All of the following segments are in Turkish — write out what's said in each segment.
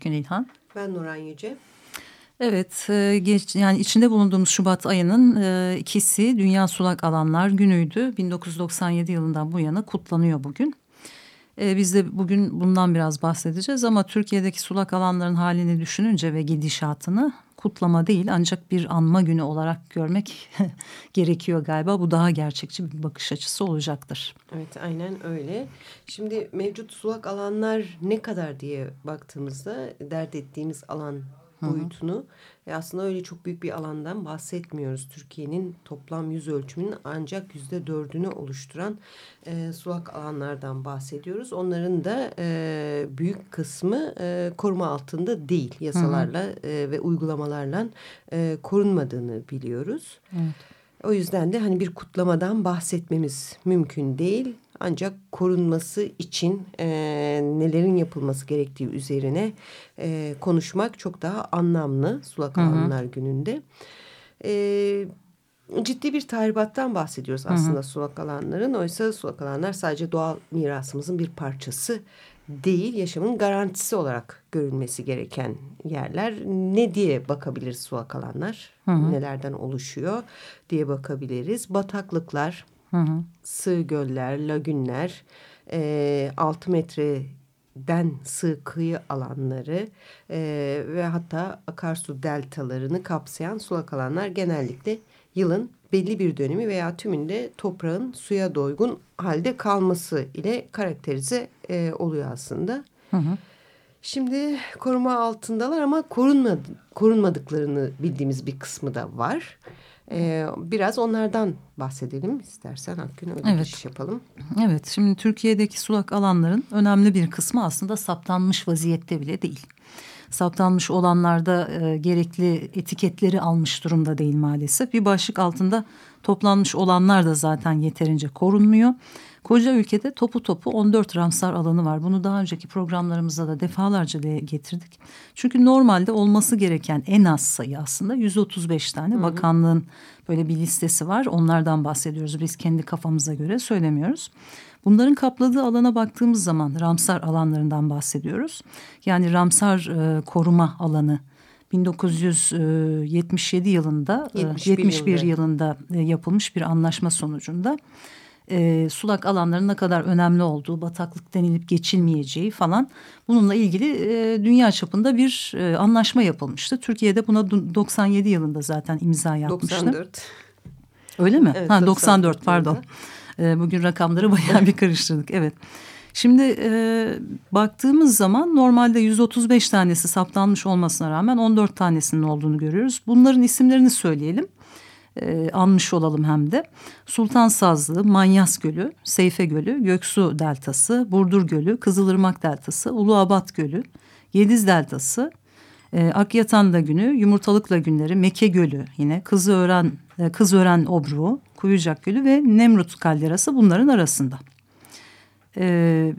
Akgün İlhan. Ben Nuran Yüce. Evet, e, geç, yani içinde bulunduğumuz Şubat ayının e, ikisi Dünya Sulak Alanlar Günü'ydü. 1997 yılından bu yana kutlanıyor bugün. E, biz de bugün bundan biraz bahsedeceğiz ama Türkiye'deki sulak alanların halini düşününce ve gidişatını kutlama değil ancak bir anma günü olarak görmek gerekiyor galiba. Bu daha gerçekçi bir bakış açısı olacaktır. Evet aynen öyle. Şimdi mevcut sulak alanlar ne kadar diye baktığımızda dert ettiğimiz alan boyutunu e aslında öyle çok büyük bir alandan bahsetmiyoruz. Türkiye'nin toplam yüz ölçümünün ancak yüzde dördünü oluşturan e, sulak alanlardan bahsediyoruz. Onların da e, büyük kısmı e, koruma altında değil. Yasalarla E, ve uygulamalarla e, korunmadığını biliyoruz. Evet. O yüzden de hani bir kutlamadan bahsetmemiz mümkün değil. Ancak korunması için e, nelerin yapılması gerektiği üzerine e, konuşmak çok daha anlamlı Sulak Alanlar Günü'nde. E, ciddi bir tahribattan bahsediyoruz aslında hı hı. sulak alanların. Oysa sulak alanlar sadece doğal mirasımızın bir parçası değil, yaşamın garantisi olarak görülmesi gereken yerler. Ne diye bakabiliriz sulak alanlar? Hı hı. Nelerden oluşuyor diye bakabiliriz. Bataklıklar, Hı hı. Sığ göller, lagünler, e, 6 metreden sığ kıyı alanları e, ve hatta akarsu deltalarını kapsayan sulak alanlar genellikle yılın belli bir dönemi veya tümünde toprağın suya doygun halde kalması ile karakterize e, oluyor aslında. Hı hı. Şimdi koruma altındalar ama korunmadı, korunmadıklarını bildiğimiz bir kısmı da var. Ee, biraz onlardan bahsedelim istersen Akgün öyle evet. geçiş yapalım. Evet şimdi Türkiye'deki sulak alanların önemli bir kısmı aslında saptanmış vaziyette bile değil. Saptanmış olanlarda e, gerekli etiketleri almış durumda değil maalesef. Bir başlık altında toplanmış olanlar da zaten yeterince korunmuyor. Koca ülkede topu topu 14 Ramsar alanı var. Bunu daha önceki programlarımızda da defalarca de getirdik. Çünkü normalde olması gereken en az sayı aslında 135 tane. Hı hı. Bakanlığın böyle bir listesi var. Onlardan bahsediyoruz. Biz kendi kafamıza göre söylemiyoruz. Bunların kapladığı alana baktığımız zaman Ramsar alanlarından bahsediyoruz. Yani Ramsar e, koruma alanı 1977 yılında 71, 71 yılında yapılmış bir anlaşma sonucunda e, sulak alanların ne kadar önemli olduğu, bataklık denilip geçilmeyeceği falan bununla ilgili e, dünya çapında bir e, anlaşma yapılmıştı. Türkiye'de buna 97 yılında zaten imza yapmıştı. 94. Öyle mi? Evet, ha 94, 94 pardon. E, bugün rakamları bayağı bir karıştırdık. Evet. Şimdi e, baktığımız zaman normalde 135 tanesi saptanmış olmasına rağmen 14 tanesinin olduğunu görüyoruz. Bunların isimlerini söyleyelim e, anmış olalım hem de. Sultan Sazlı, Manyas Gölü, Seyfe Gölü, Göksu Deltası, Burdur Gölü, Kızılırmak Deltası, Uluabat Gölü, Yediz Deltası, e, Akyatan Lagünü, Yumurtalık Lagünleri, Mekke Gölü yine, Kızören, e, Kızören Obruğu, Kuyucak Gölü ve Nemrut Kalderası bunların arasında. E,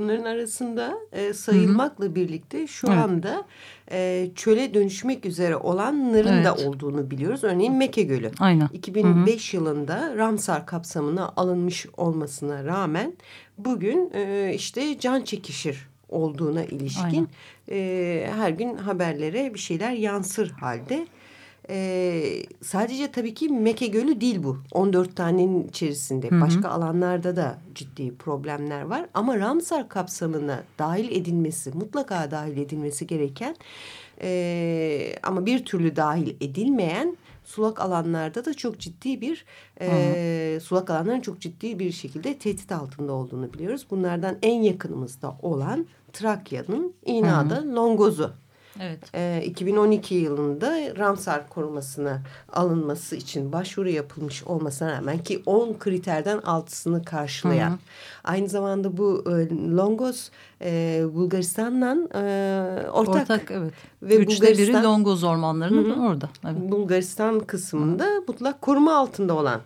Bunların arasında e, sayılmakla Hı -hı. birlikte şu evet. anda e, çöle dönüşmek üzere olanların evet. da olduğunu biliyoruz. Örneğin Mekke Gölü. Aynen. 2005 Hı -hı. yılında Ramsar kapsamına alınmış olmasına rağmen bugün e, işte can çekişir olduğuna ilişkin e, her gün haberlere bir şeyler yansır halde. Ee, sadece tabii ki Meke Gölü değil bu. 14 tanenin içerisinde. Hı hı. Başka alanlarda da ciddi problemler var. Ama Ramsar kapsamına dahil edilmesi, mutlaka dahil edilmesi gereken e, ama bir türlü dahil edilmeyen sulak alanlarda da çok ciddi bir e, sulak alanların çok ciddi bir şekilde tehdit altında olduğunu biliyoruz. Bunlardan en yakınımızda olan Trakya'nın İna'da Longozu Evet. E, 2012 yılında Ramsar korumasına alınması için başvuru yapılmış olmasına rağmen ki 10 kriterden altısını karşılayan. Hı hı. Aynı zamanda bu e, Longos e, Bulgaristan'la e, ortak. Ortak evet. Ve Üçte Bulgaristan, biri Longoz ormanlarının hı hı. orada. Evet. Bulgaristan kısmında hı. mutlak koruma altında olan.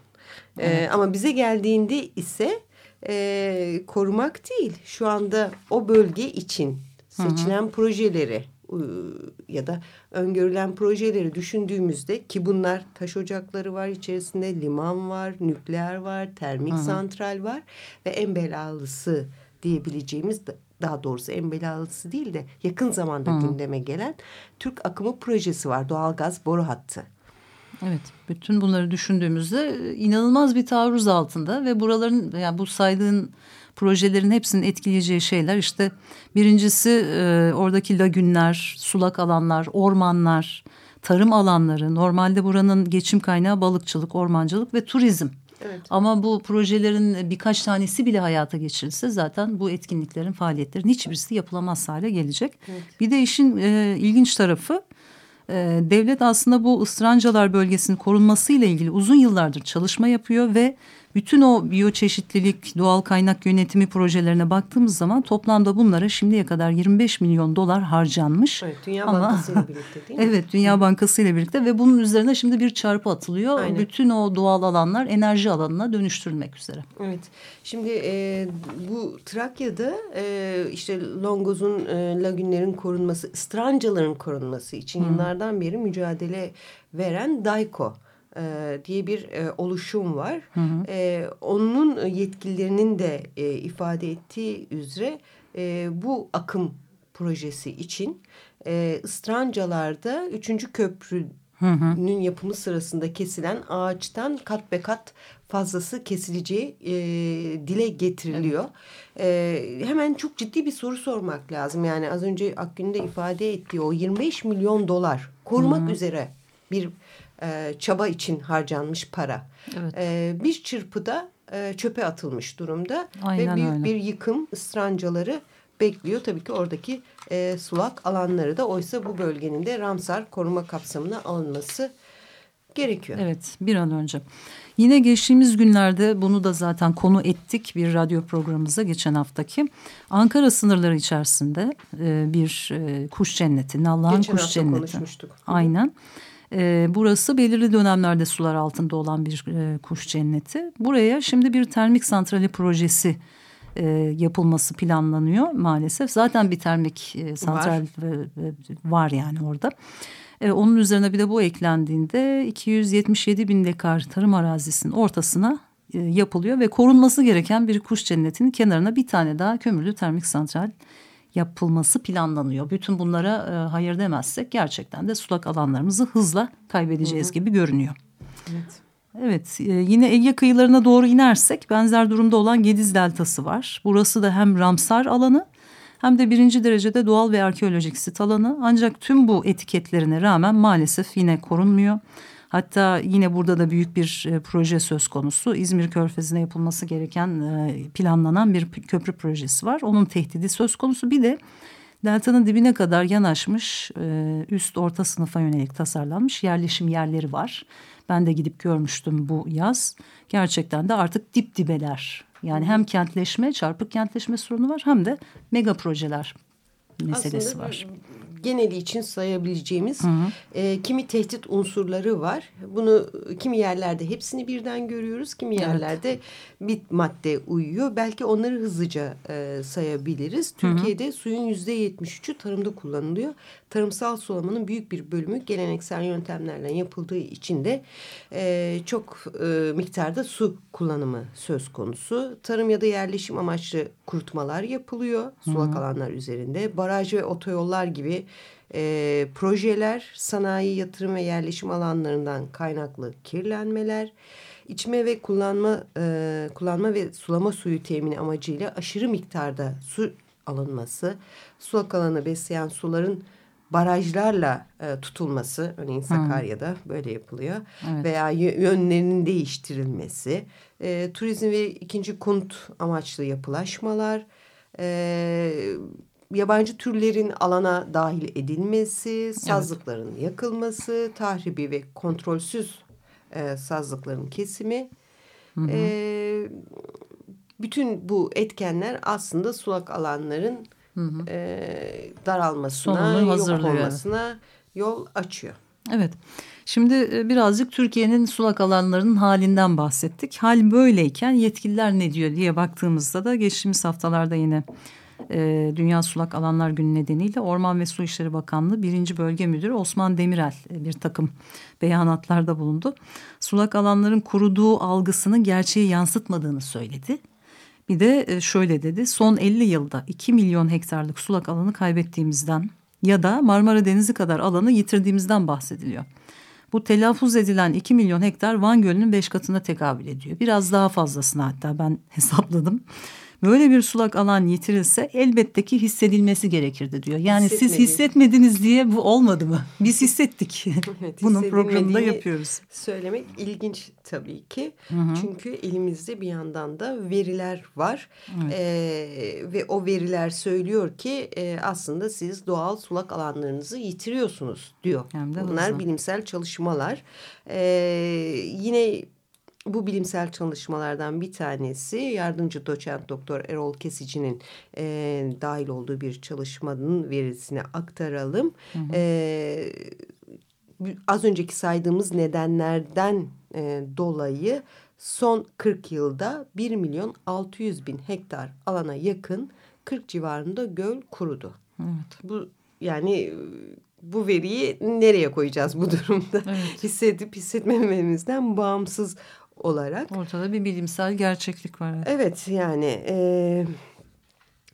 E, evet. E, ama bize geldiğinde ise e, korumak değil. Şu anda o bölge için seçilen hı hı. projeleri ya da öngörülen projeleri düşündüğümüzde ki bunlar taş ocakları var içerisinde liman var, nükleer var, termik hı hı. santral var ve en belalısı diyebileceğimiz daha doğrusu en belalısı değil de yakın zamanda hı. gündeme gelen Türk akımı projesi var doğalgaz boru hattı. Evet, bütün bunları düşündüğümüzde inanılmaz bir taarruz altında ve buraların yani bu saydığın projelerin hepsinin etkileyeceği şeyler işte birincisi e, oradaki lagünler, sulak alanlar, ormanlar, tarım alanları. Normalde buranın geçim kaynağı balıkçılık, ormancılık ve turizm. Evet. Ama bu projelerin birkaç tanesi bile hayata geçirilse zaten bu etkinliklerin faaliyetlerin hiçbirisi yapılamaz hale gelecek. Evet. Bir de işin e, ilginç tarafı e, devlet aslında bu ısrancalar bölgesinin korunmasıyla ilgili uzun yıllardır çalışma yapıyor ve bütün o biyoçeşitlilik, doğal kaynak yönetimi projelerine baktığımız zaman toplamda bunlara şimdiye kadar 25 milyon dolar harcanmış. Evet, Dünya Ama, Bankası ile birlikte değil mi? Evet, Dünya Bankası ile birlikte ve bunun üzerine şimdi bir çarpı atılıyor. Aynen. Bütün o doğal alanlar enerji alanına dönüştürülmek üzere. Evet, şimdi e, bu Trakya'da e, işte Longoz'un e, lagünlerin korunması, Strancaların korunması için hmm. yıllardan beri mücadele veren DAIKO e, diye bir e, oluşum var. Hı hı. E, onun yetkililerinin de e, ifade ettiği üzere e, bu akım projesi için e, Istrancalar'da 3. köprünün yapımı sırasında kesilen ağaçtan kat be kat fazlası kesileceği e, dile getiriliyor. Evet. E, hemen çok ciddi bir soru sormak lazım. Yani az önce Akgün'de ifade ettiği o 25 milyon dolar korumak Hı -hı. üzere bir e, çaba için harcanmış para. Evet. E, bir çırpıda e, çöpe atılmış durumda. Aynen Ve büyük öyle. bir yıkım ısrancaları bekliyor. Tabii ki oradaki e, sulak alanları da oysa bu bölgenin de Ramsar koruma kapsamına alınması gerekiyor. Evet bir an önce. Yine geçtiğimiz günlerde bunu da zaten konu ettik bir radyo programımıza geçen haftaki. Ankara sınırları içerisinde e, bir e, kuş cenneti, Nallıhan Kuş Cenneti. konuşmuştuk. Aynen. E, burası belirli dönemlerde sular altında olan bir e, kuş cenneti. Buraya şimdi bir termik santrali projesi e, yapılması planlanıyor maalesef. Zaten bir termik e, santral var. var yani orada. E, onun üzerine bir de bu eklendiğinde 277 bin dekar tarım arazisinin ortasına e, yapılıyor ve korunması gereken bir kuş cennetinin kenarına bir tane daha kömürlü termik santral yapılması planlanıyor. Bütün bunlara e, hayır demezsek gerçekten de sulak alanlarımızı hızla kaybedeceğiz Hı -hı. gibi görünüyor. Evet. Evet e, yine Ege kıyılarına doğru inersek benzer durumda olan Gediz Deltası var. Burası da hem Ramsar alanı hem de birinci derecede doğal ve arkeolojik sit alanı. Ancak tüm bu etiketlerine rağmen maalesef yine korunmuyor. Hatta yine burada da büyük bir e, proje söz konusu. İzmir Körfezi'ne yapılması gereken e, planlanan bir köprü projesi var. Onun tehdidi söz konusu. Bir de deltanın dibine kadar yanaşmış e, üst orta sınıfa yönelik tasarlanmış yerleşim yerleri var. Ben de gidip görmüştüm bu yaz. Gerçekten de artık dip dibeler. Yani hem kentleşme, çarpık kentleşme sorunu var hem de mega projeler meselesi Aslında var geneli için sayabileceğimiz hı hı. E, kimi tehdit unsurları var. Bunu kimi yerlerde hepsini birden görüyoruz. Kimi yerlerde evet. bir madde uyuyor. Belki onları hızlıca e, sayabiliriz. Türkiye'de hı hı. suyun yüzde yetmiş üçü tarımda kullanılıyor. Tarımsal sulamanın büyük bir bölümü geleneksel yöntemlerle yapıldığı için de e, çok e, miktarda su kullanımı söz konusu. Tarım ya da yerleşim amaçlı kurutmalar yapılıyor. Sulak hı hı. alanlar üzerinde. Baraj ve otoyollar gibi e, projeler, sanayi, yatırım ve yerleşim alanlarından kaynaklı kirlenmeler, içme ve kullanma e, kullanma ve sulama suyu temini amacıyla aşırı miktarda su alınması, sulak alanı besleyen suların barajlarla e, tutulması, örneğin Sakarya'da hmm. böyle yapılıyor evet. veya yönlerinin değiştirilmesi, e, turizm ve ikinci konut amaçlı yapılaşmalar, e, yabancı türlerin alana dahil edilmesi, sazlıkların evet. yakılması, tahribi ve kontrolsüz e, sazlıkların kesimi. Hı hı. E, bütün bu etkenler aslında sulak alanların hı hı. E, daralmasına, yok olmasına yol açıyor. Evet. Şimdi e, birazcık Türkiye'nin sulak alanlarının halinden bahsettik. Hal böyleyken yetkililer ne diyor diye baktığımızda da geçtiğimiz haftalarda yine e, Dünya Sulak Alanlar Günü nedeniyle Orman ve Su İşleri Bakanlığı birinci Bölge Müdürü Osman Demirel e, bir takım beyanatlarda bulundu. Sulak alanların kuruduğu algısının gerçeği yansıtmadığını söyledi. Bir de e, şöyle dedi son 50 yılda 2 milyon hektarlık sulak alanı kaybettiğimizden ya da Marmara Denizi kadar alanı yitirdiğimizden bahsediliyor. Bu telaffuz edilen 2 milyon hektar Van Gölü'nün 5 katına tekabül ediyor. Biraz daha fazlasını hatta ben hesapladım. Böyle bir sulak alan yitirilse elbette ki hissedilmesi gerekirdi diyor. Yani siz hissetmediniz diye bu olmadı mı? Biz hissettik. evet, Bunun programında yapıyoruz. Söylemek ilginç tabii ki. Hı hı. Çünkü elimizde bir yandan da veriler var. Evet. Ee, ve o veriler söylüyor ki e, aslında siz doğal sulak alanlarınızı yitiriyorsunuz diyor. Bunlar hızlı. bilimsel çalışmalar. Ee, yine bu bilimsel çalışmalardan bir tanesi yardımcı doçent doktor Erol Kesici'nin e, dahil olduğu bir çalışmanın verisini aktaralım. Hı hı. E, az önceki saydığımız nedenlerden e, dolayı son 40 yılda 1 milyon 600 bin hektar alana yakın 40 civarında göl kurudu. Evet. Bu yani bu veriyi nereye koyacağız bu durumda? Evet. Hissedip hissetmememizden bağımsız olarak. Ortada bir bilimsel gerçeklik var. Evet yani e,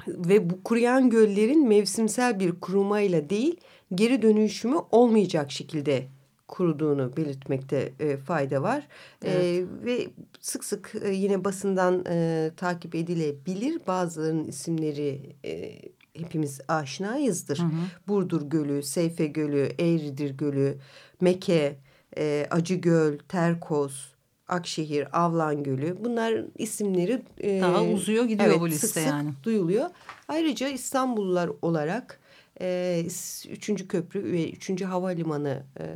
ve bu kuruyan göllerin mevsimsel bir kurumayla değil geri dönüşümü olmayacak şekilde kuruduğunu belirtmekte e, fayda var. E, evet. E, ve sık sık e, yine basından e, takip edilebilir bazılarının isimleri e, hepimiz aşinayızdır. Hı hı. Burdur Gölü, Seyfe Gölü, Eğridir Gölü, Meke, e, Acıgöl, Terkos, Akşehir, Avlan Gölü bunlar isimleri e, daha uzuyor gidiyor evet, bu liste sık sık yani. duyuluyor. Ayrıca İstanbullular olarak e, üçüncü köprü ve üçüncü havalimanı e,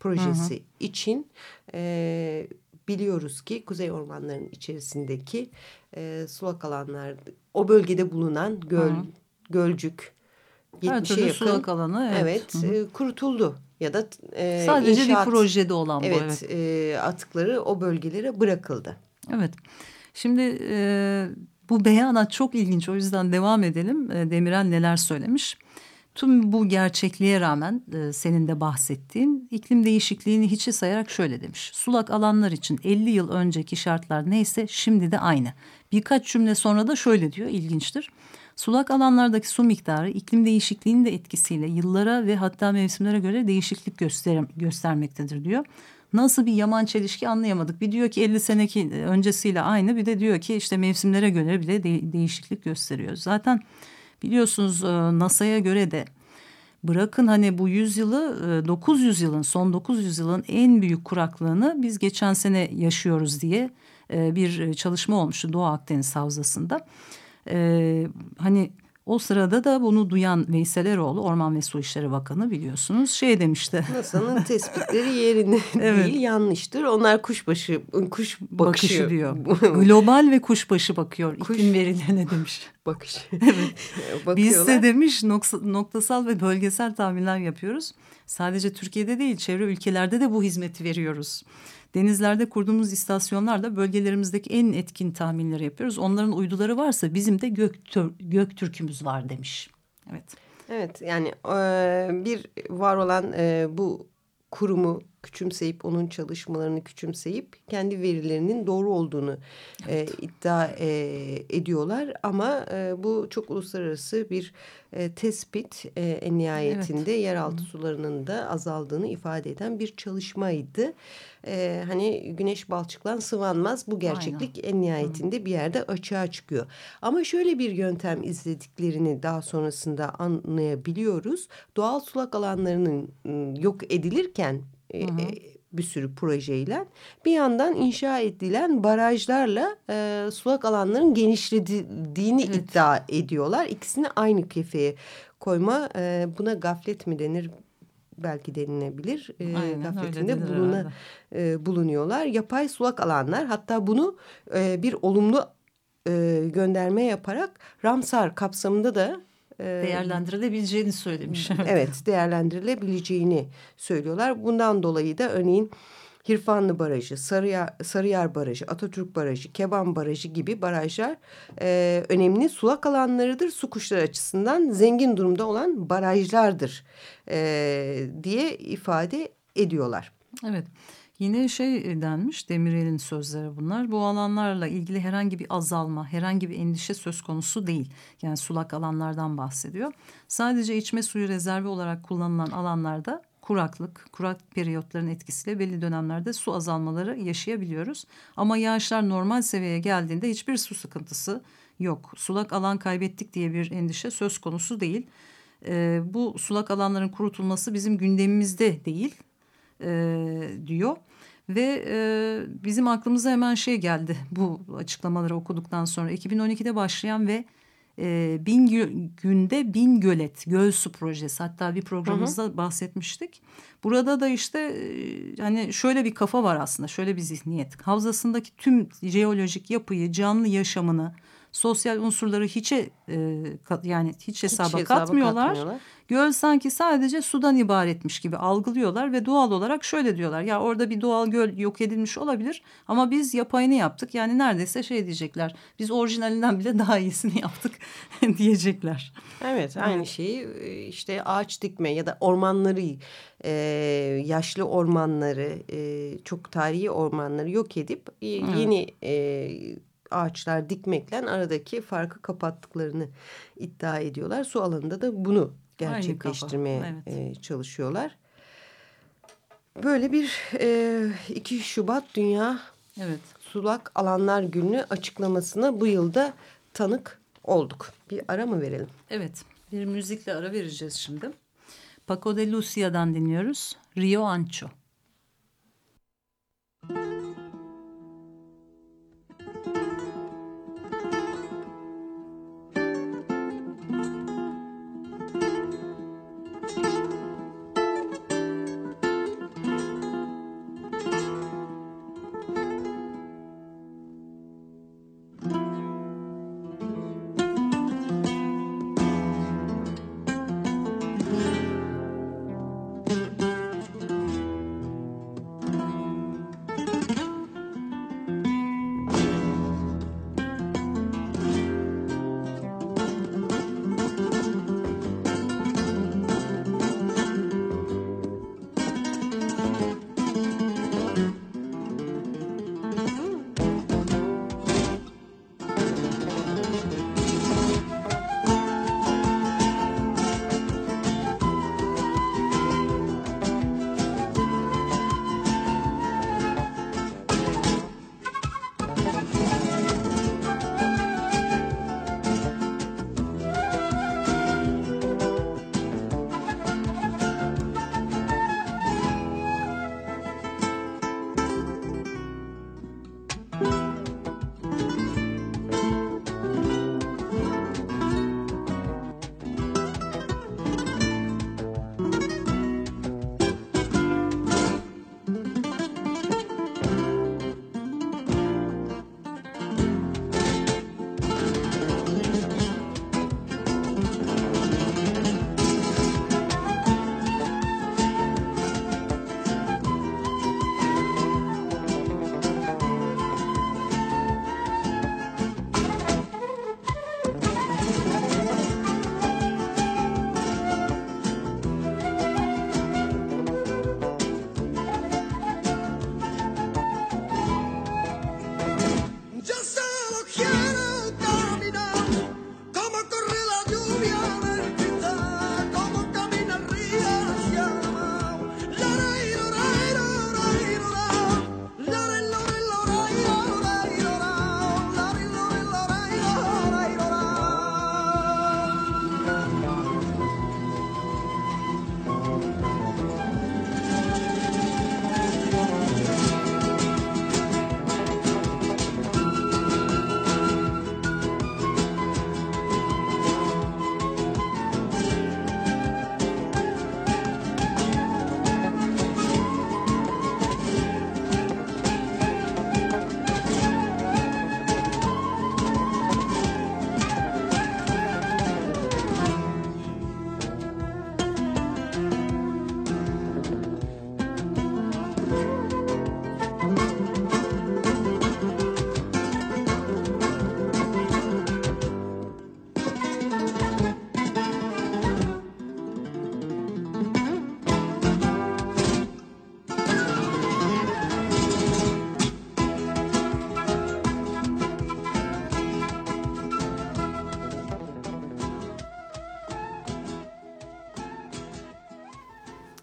projesi hı hı. için e, biliyoruz ki kuzey ormanlarının içerisindeki e, sulak alanlar o bölgede bulunan göl, hı. gölcük 70'e yakın sulak alanı evet, evet e, kurutuldu ya da e, sadece inşaat, bir projede olan evet, bu. Evet, e, atıkları o bölgelere bırakıldı. Evet. Şimdi e, bu beyanat çok ilginç o yüzden devam edelim. E, Demirel neler söylemiş? Tüm bu gerçekliğe rağmen e, senin de bahsettiğin iklim değişikliğini hiçe sayarak şöyle demiş. Sulak alanlar için 50 yıl önceki şartlar neyse şimdi de aynı. Birkaç cümle sonra da şöyle diyor ilginçtir. Sulak alanlardaki su miktarı iklim değişikliğinin de etkisiyle yıllara ve hatta mevsimlere göre değişiklik göster göstermektedir diyor. Nasıl bir yaman çelişki anlayamadık. Bir diyor ki 50 seneki öncesiyle aynı bir de diyor ki işte mevsimlere göre bile de değişiklik gösteriyor. Zaten biliyorsunuz e, NASA'ya göre de bırakın hani bu yüzyılı 900 e, yılın son 900 yılın en büyük kuraklığını biz geçen sene yaşıyoruz diye e, bir çalışma olmuştu Doğu Akdeniz Havzası'nda. Ee, hani o sırada da bunu duyan Veysel Eroğlu Orman ve Su İşleri Bakanı biliyorsunuz şey demişti. NASA'nın tespitleri yerinde evet. değil yanlıştır. Onlar kuşbaşı kuş bakışı, bakışı diyor. Global ve kuşbaşı bakıyor kuş... iklim verilerine demiş. Bakış. evet. Biz de demiş noktasal ve bölgesel tahminler yapıyoruz. Sadece Türkiye'de değil çevre ülkelerde de bu hizmeti veriyoruz. Denizlerde kurduğumuz istasyonlarla bölgelerimizdeki en etkin tahminleri yapıyoruz. Onların uyduları varsa bizim de Göktür Göktürk'ümüz var demiş. Evet. Evet yani bir var olan bu kurumu küçümseyip onun çalışmalarını küçümseyip kendi verilerinin doğru olduğunu evet. e, iddia e, ediyorlar ama e, bu çok uluslararası bir e, tespit e, en nihayetinde evet. yeraltı sularının da azaldığını ifade eden bir çalışmaydı. E, hani güneş balçıklan sıvanmaz bu gerçeklik Aynen. en nihayetinde Hı. bir yerde açığa çıkıyor. Ama şöyle bir yöntem izlediklerini daha sonrasında anlayabiliyoruz. Doğal sulak alanlarının yok edilirken Hı hı. bir sürü projeyle bir yandan inşa edilen barajlarla e, sulak alanların genişlediğini evet. iddia ediyorlar. İkisini aynı kefeye koyma e, buna gaflet mi denir belki denilebilir. E, Aynen, gafletinde buluna, e, bulunuyorlar. Yapay sulak alanlar hatta bunu e, bir olumlu e, gönderme yaparak Ramsar kapsamında da değerlendirilebileceğini söylemiş. evet değerlendirilebileceğini söylüyorlar. Bundan dolayı da örneğin Hirfanlı Barajı, Sarıyer, Sarıyer Barajı, Atatürk Barajı, Keban Barajı gibi barajlar e, önemli sulak alanlarıdır. Su kuşları açısından zengin durumda olan barajlardır e, diye ifade ediyorlar. Evet. Yine şey denmiş Demirel'in sözleri bunlar. Bu alanlarla ilgili herhangi bir azalma, herhangi bir endişe söz konusu değil. Yani sulak alanlardan bahsediyor. Sadece içme suyu rezervi olarak kullanılan alanlarda kuraklık, kurak periyotların etkisiyle belli dönemlerde su azalmaları yaşayabiliyoruz. Ama yağışlar normal seviyeye geldiğinde hiçbir su sıkıntısı yok. Sulak alan kaybettik diye bir endişe söz konusu değil. Ee, bu sulak alanların kurutulması bizim gündemimizde değil e, diyor. Ve e, bizim aklımıza hemen şey geldi bu açıklamaları okuduktan sonra 2012'de başlayan ve e, bin günde bin gölet göl su projesi hatta bir programımızda hı hı. bahsetmiştik. Burada da işte e, hani şöyle bir kafa var aslında şöyle bir zihniyet havzasındaki tüm jeolojik yapıyı canlı yaşamını sosyal unsurları hiçe e, yani hiç hesaba, hiç hesaba katmıyorlar. katmıyorlar. Göl sanki sadece sudan ibaretmiş gibi algılıyorlar ve doğal olarak şöyle diyorlar. Ya orada bir doğal göl yok edilmiş olabilir ama biz yapayını yaptık. Yani neredeyse şey diyecekler. Biz orijinalinden bile daha iyisini yaptık diyecekler. Evet aynı şeyi e, işte ağaç dikme ya da ormanları e, yaşlı ormanları e, çok tarihi ormanları yok edip e, yeni e, ağaçlar dikmekle aradaki farkı kapattıklarını iddia ediyorlar. Su alanında da bunu gerçekleştirmeye evet. e, çalışıyorlar. Böyle bir e, 2 Şubat Dünya evet. Sulak Alanlar Günü açıklamasına bu yılda tanık olduk. Bir ara mı verelim? Evet bir müzikle ara vereceğiz şimdi. Paco de Lucia'dan dinliyoruz. Rio Ancho.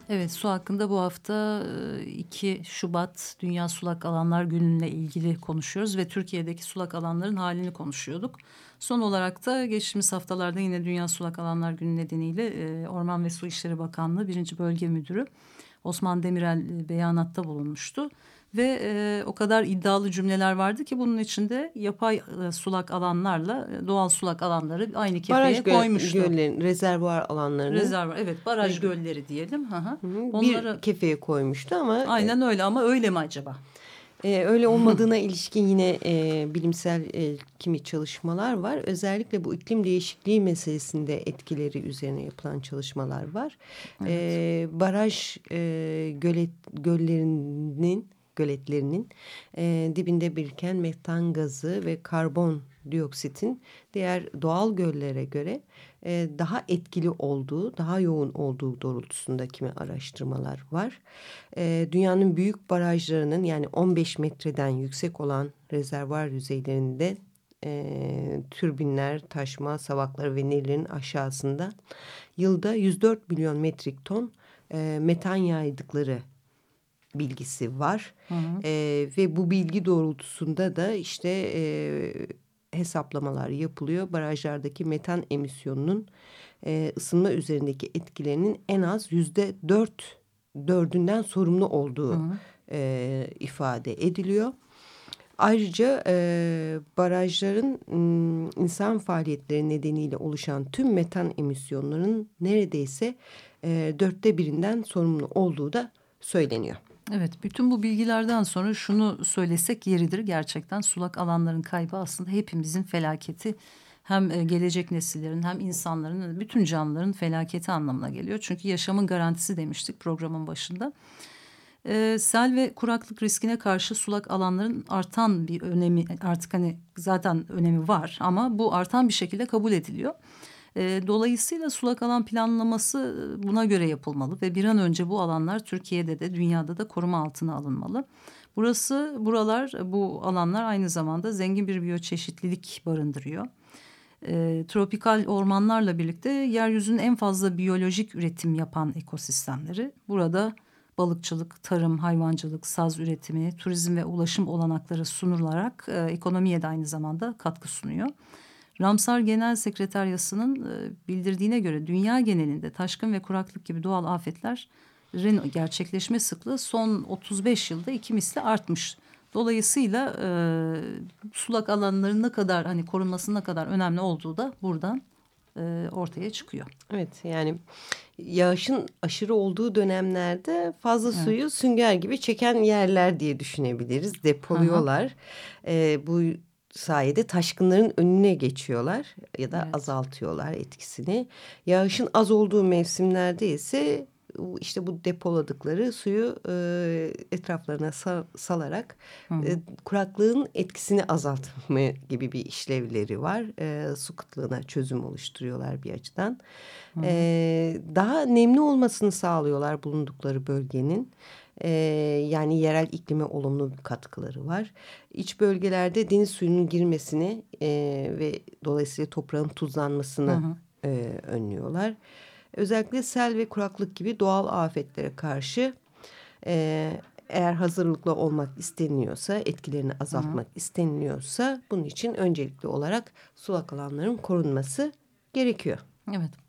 Evet su hakkında bu hafta 2 Şubat Dünya Sulak Alanlar Günü'yle ilgili konuşuyoruz ve Türkiye'deki sulak alanların halini konuşuyorduk. Son olarak da geçtiğimiz haftalarda yine Dünya Sulak Alanlar Günü nedeniyle Orman ve Su İşleri Bakanlığı 1. Bölge Müdürü Osman Demirel beyanatta bulunmuştu ve e, o kadar iddialı cümleler vardı ki bunun içinde yapay e, sulak alanlarla e, doğal sulak alanları aynı kefeye baraj göl, koymuştu. Göllerin, rezervuar alanlarını. Rezervuar evet baraj evet. gölleri diyelim. Hı -hı. Onları, bir kefeye koymuştu ama. Aynen öyle ama öyle mi acaba? Ee, öyle olmadığına ilişkin yine e, bilimsel e, kimi çalışmalar var. Özellikle bu iklim değişikliği meselesinde etkileri üzerine yapılan çalışmalar var. Evet. E, baraj e, gölet, göllerinin göletlerinin e, dibinde biriken metan gazı ve karbon dioksitin diğer doğal göllere göre e, daha etkili olduğu, daha yoğun olduğu doğrultusunda kimi araştırmalar var. E, dünyanın büyük barajlarının yani 15 metreden yüksek olan rezervuar yüzeylerinde e, türbinler, taşma, savakları ve nehirlerin aşağısında yılda 104 milyon metrik ton e, metan yaydıkları bilgisi var. Hı hı. E, ve bu bilgi doğrultusunda da işte e, hesaplamalar yapılıyor. Barajlardaki metan emisyonunun e, ısınma üzerindeki etkilerinin en az yüzde dört dördünden sorumlu olduğu hı hı. E, ifade ediliyor. Ayrıca e, barajların insan faaliyetleri nedeniyle oluşan tüm metan emisyonlarının neredeyse e, dörtte birinden sorumlu olduğu da söyleniyor. Evet, bütün bu bilgilerden sonra şunu söylesek yeridir. Gerçekten sulak alanların kaybı aslında hepimizin felaketi. Hem e, gelecek nesillerin hem insanların bütün canlıların felaketi anlamına geliyor. Çünkü yaşamın garantisi demiştik programın başında. Ee, sel ve kuraklık riskine karşı sulak alanların artan bir önemi artık hani zaten önemi var ama bu artan bir şekilde kabul ediliyor. E, dolayısıyla sulak alan planlaması buna göre yapılmalı ve bir an önce bu alanlar Türkiye'de de dünyada da koruma altına alınmalı. Burası, buralar, bu alanlar aynı zamanda zengin bir biyoçeşitlilik barındırıyor. E, tropikal ormanlarla birlikte yeryüzünün en fazla biyolojik üretim yapan ekosistemleri. Burada balıkçılık, tarım, hayvancılık, saz üretimi, turizm ve ulaşım olanakları sunularak e, ekonomiye de aynı zamanda katkı sunuyor. Ramsar Genel Sekreteryası'nın e, bildirdiğine göre dünya genelinde taşkın ve kuraklık gibi doğal afetlerin gerçekleşme sıklığı son 35 yılda iki misli artmış. Dolayısıyla e, sulak alanların ne kadar hani korunmasının ne kadar önemli olduğu da buradan e, ortaya çıkıyor. Evet yani yağışın aşırı olduğu dönemlerde fazla evet. suyu sünger gibi çeken yerler diye düşünebiliriz. Depoluyorlar. E, bu sayede taşkınların önüne geçiyorlar ya da evet. azaltıyorlar etkisini. Yağışın az olduğu mevsimlerde ise işte bu depoladıkları suyu e, etraflarına sal, salarak e, kuraklığın etkisini azaltma gibi bir işlevleri var. E, su kıtlığına çözüm oluşturuyorlar bir açıdan. E, daha nemli olmasını sağlıyorlar bulundukları bölgenin. E, yani yerel iklime olumlu bir katkıları var. İç bölgelerde deniz suyunun girmesini e, ve dolayısıyla toprağın tuzlanmasını hı hı. E, önlüyorlar. Özellikle sel ve kuraklık gibi doğal afetlere karşı e, eğer hazırlıklı olmak isteniyorsa, etkilerini azaltmak hı. isteniliyorsa bunun için öncelikli olarak sulak alanların korunması gerekiyor. Evet.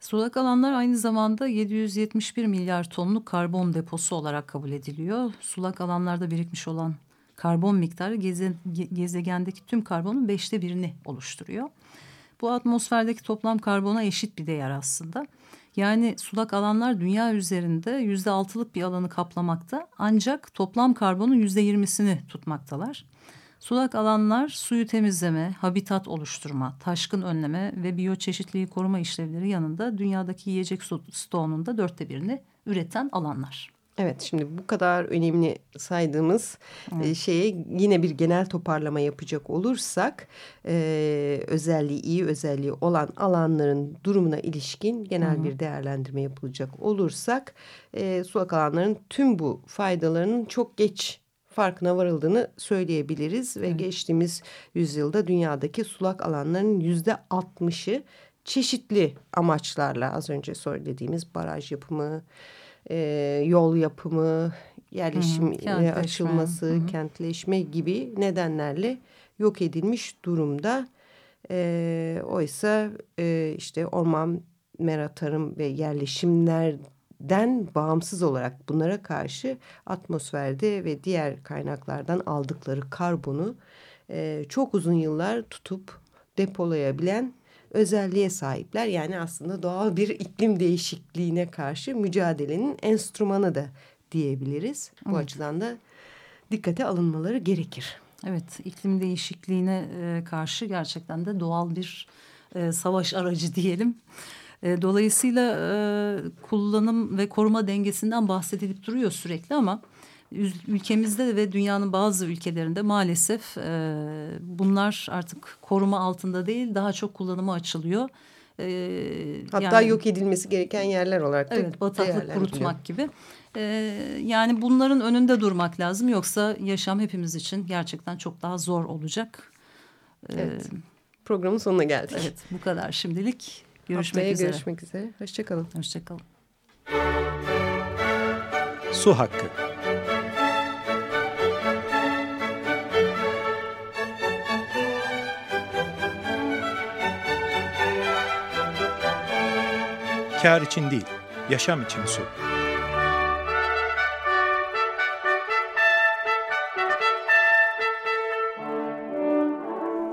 Sulak alanlar aynı zamanda 771 milyar tonluk karbon deposu olarak kabul ediliyor. Sulak alanlarda birikmiş olan karbon miktarı geze, gezegendeki tüm karbonun beşte birini oluşturuyor. Bu atmosferdeki toplam karbona eşit bir değer aslında. Yani sulak alanlar dünya üzerinde yüzde altılık bir alanı kaplamakta ancak toplam karbonun yüzde yirmisini tutmaktalar. Sulak alanlar suyu temizleme, habitat oluşturma, taşkın önleme ve biyoçeşitliği koruma işlevleri yanında dünyadaki yiyecek stoğunun da dörtte birini üreten alanlar. Evet şimdi bu kadar önemli saydığımız evet. e, şeye yine bir genel toparlama yapacak olursak e, özelliği iyi özelliği olan alanların durumuna ilişkin genel Hı -hı. bir değerlendirme yapılacak olursak e, sulak alanların tüm bu faydalarının çok geç farkına varıldığını söyleyebiliriz. Ve evet. geçtiğimiz yüzyılda dünyadaki sulak alanların yüzde altmışı çeşitli amaçlarla az önce söylediğimiz baraj yapımı, e, yol yapımı, yerleşim hı, açılması, hı hı. kentleşme gibi nedenlerle yok edilmiş durumda. E, oysa e, işte orman, mera, tarım ve yerleşimlerden bağımsız olarak bunlara karşı atmosferde ve diğer kaynaklardan aldıkları karbonu e, çok uzun yıllar tutup depolayabilen özelliğe sahipler. Yani aslında doğal bir iklim değişikliğine karşı mücadelenin enstrümanı da diyebiliriz. Bu evet. açıdan da dikkate alınmaları gerekir. Evet, iklim değişikliğine e, karşı gerçekten de doğal bir e, savaş aracı diyelim. E, dolayısıyla e, kullanım ve koruma dengesinden bahsedilip duruyor sürekli ama ülkemizde ve dünyanın bazı ülkelerinde maalesef e, bunlar artık koruma altında değil daha çok kullanıma açılıyor. E, Hatta yani, yok edilmesi gereken yerler olarak da Evet bataklık kurutmak gibi. E, yani bunların önünde durmak lazım yoksa yaşam hepimiz için gerçekten çok daha zor olacak. E, evet. Programın sonuna geldik. Evet bu kadar şimdilik. Görüşmek Haftaya üzere. görüşmek üzere. Hoşçakalın. Hoşçakalın. Su Hakkı Kar için değil, yaşam için su.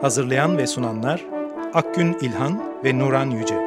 Hazırlayan ve sunanlar Akgün İlhan ve Nuran Yüce.